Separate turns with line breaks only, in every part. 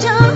don't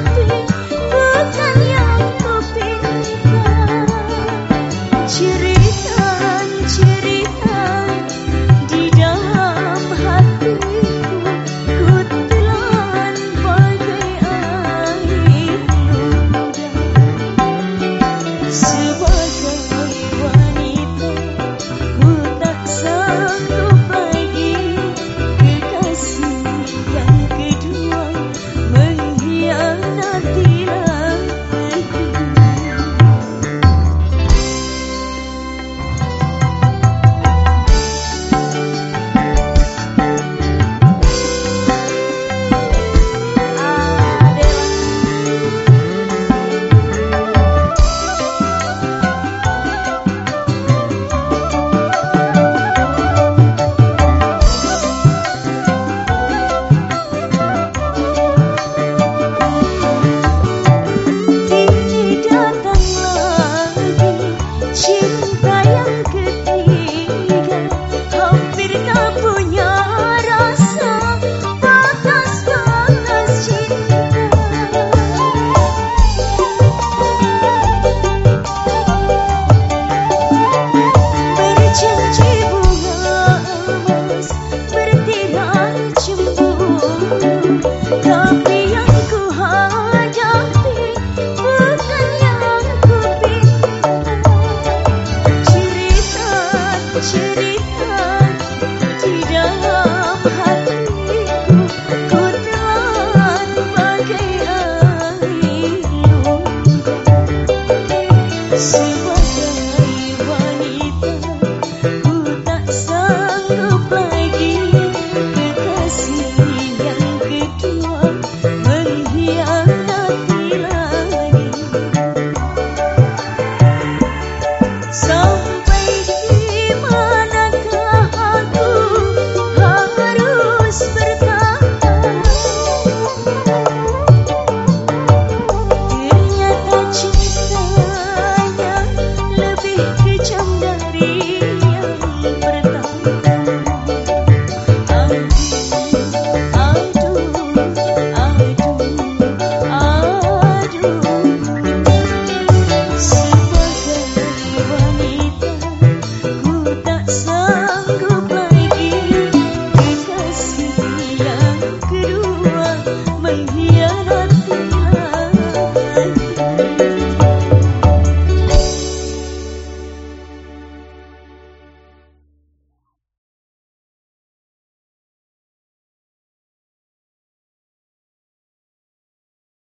Shri